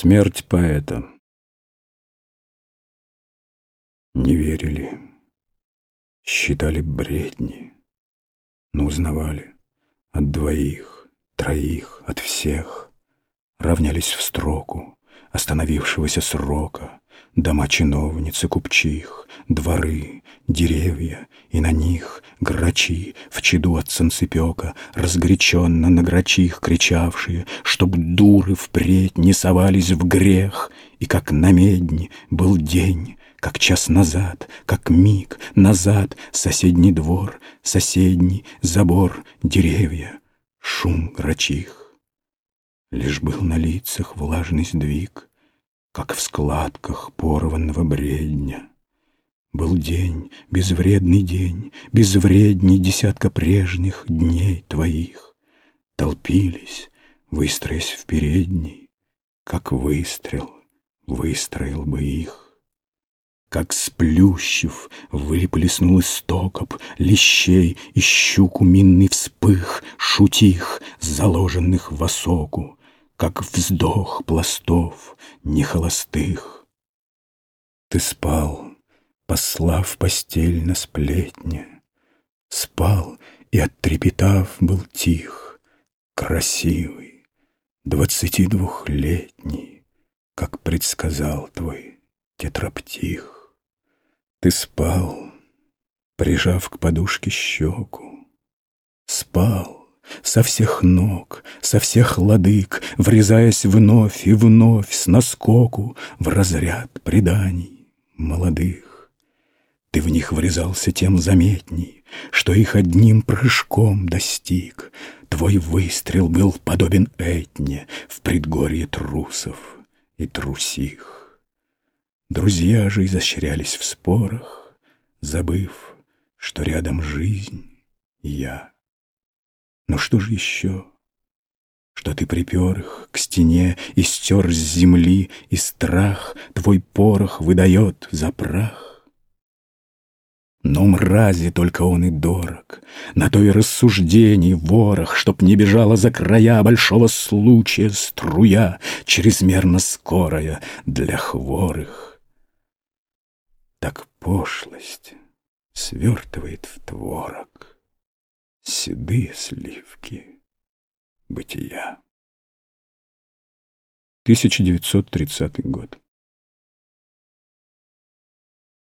Смерть поэта. Не верили, считали бредни, но узнавали от двоих, троих, от всех, равнялись в строку остановившегося срока, дома чиновницы, купчих, дворы, деревья, и на них грачи в чаду от санцепека, разгоряченно на грачих кричавшие, чтоб дуры впредь не совались в грех, и как на медне был день, как час назад, как миг назад, соседний двор, соседний забор, деревья, шум грачих. Лишь был на лицах влажный сдвиг, как в складках порванного бредня. Был день, безвредный день, безвредней десятка прежних дней твоих. Толпились, выстроясь в передней, как выстрел выстроил бы их. Как сплющив, выплеснул истокоп Лещей и щуку минный вспых Шутих, заложенных в осоку, Как вздох пластов нехолостых. Ты спал, послав постель на сплетне, Спал и, оттрепетав, был тих, Красивый, двадцати двухлетний, Как предсказал твой тетраптих. Ты спал, прижав к подушке щеку. Спал со всех ног, со всех ладык, Врезаясь вновь и вновь с наскоку В разряд преданий молодых. Ты в них врезался тем заметней, Что их одним прыжком достиг. Твой выстрел был подобен Этне В предгорье трусов и трусих. Друзья же изощрялись в спорах, Забыв, что рядом жизнь я. Но что же еще? Что ты припер их к стене И стер с земли, и страх Твой порох выдает за прах. Но мрази только он и дорог, На то и рассуждений ворох, Чтоб не бежала за края Большого случая струя, Чрезмерно скорая для хворых так пошлость свертывает в творог седые сливки бытия. 1930 год.